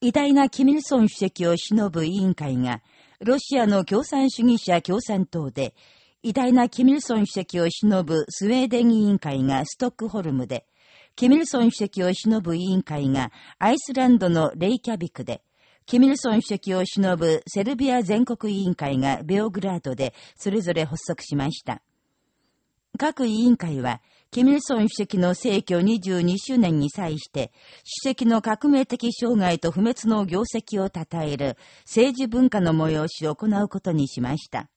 偉大なキミルソン主席を偲ぶ委員会が、ロシアの共産主義者共産党で、偉大なキミルソン主席を偲ぶスウェーデン委員会がストックホルムで、キミルソン主席を偲ぶ委員会がアイスランドのレイキャビクで、キミルソン主席を偲ぶセルビア全国委員会がベオグラードでそれぞれ発足しました。各委員会は、キミルソン主席の逝去22周年に際して、主席の革命的障害と不滅の業績を称える政治文化の催しを行うことにしました。